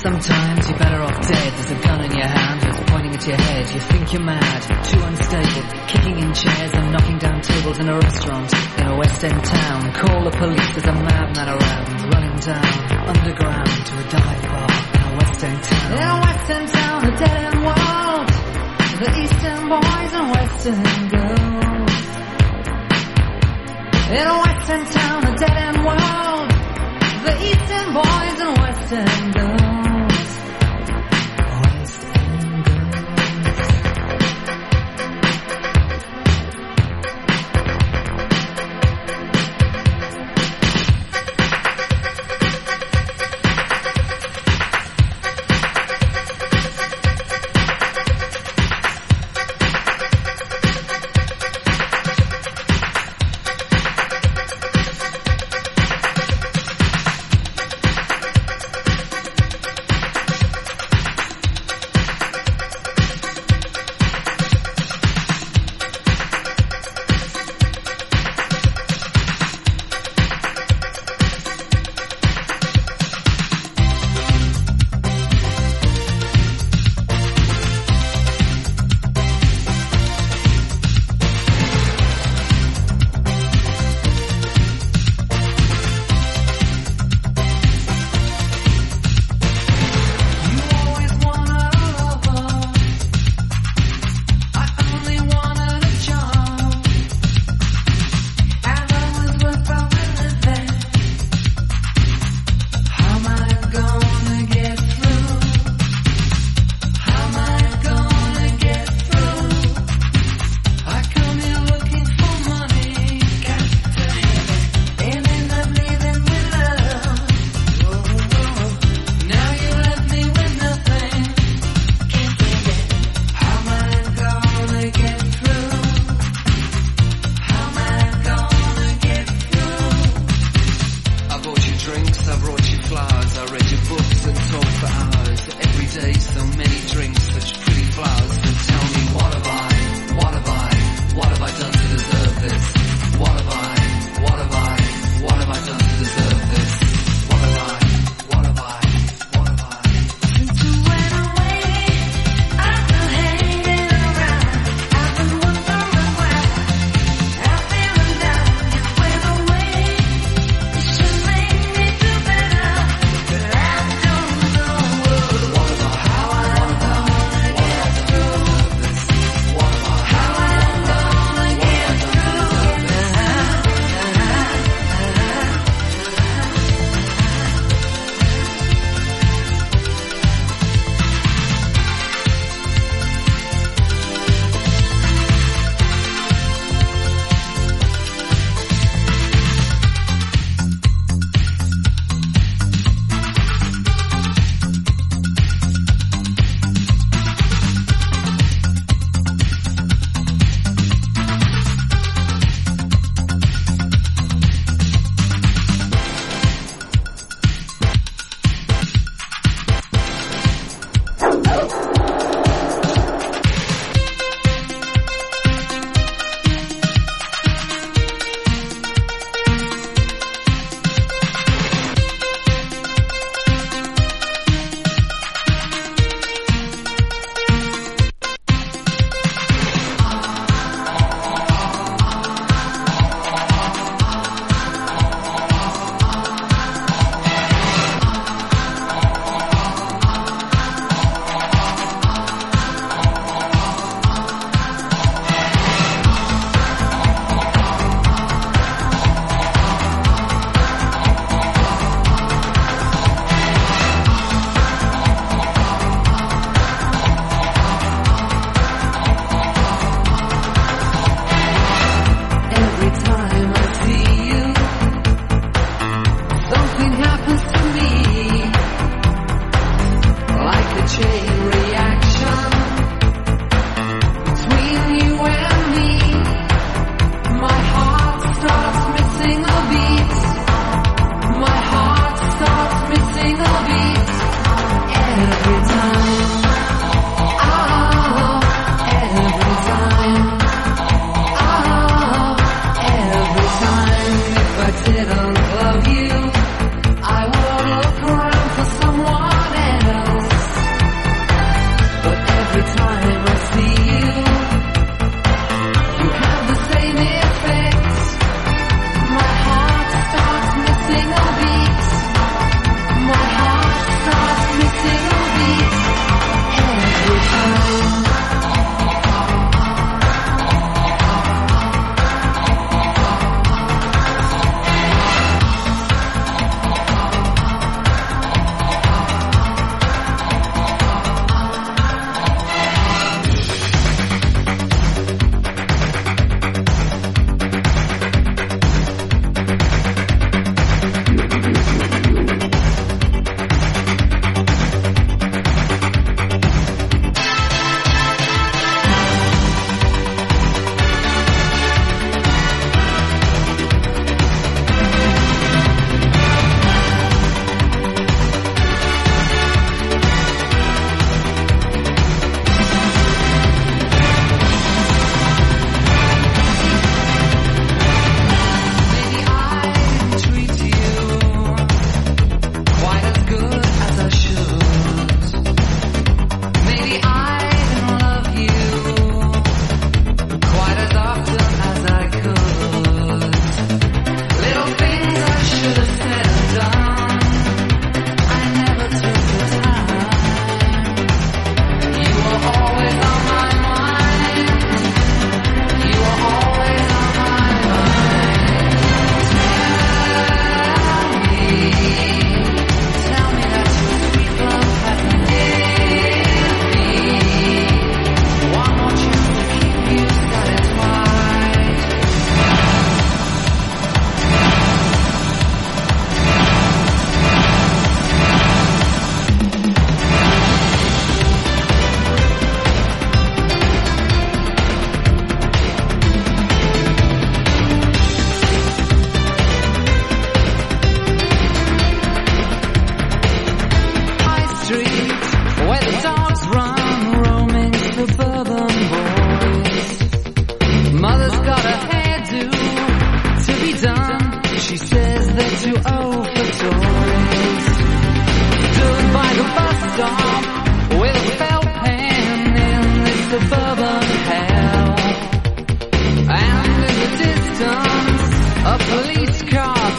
Sometimes you're better off dead. There's a gun in your hand, it's pointing at your head. You think you're mad, too unstable. Kicking in chairs and knocking down tables in a restaurant in a West End town. Call the police, there's a madman around. Running down underground to a dive bar in a West End town. In a West End town, a dead end world. The East End boys and West End girls. In a West End town, a dead end world. The East End boys and West End girls.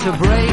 to break.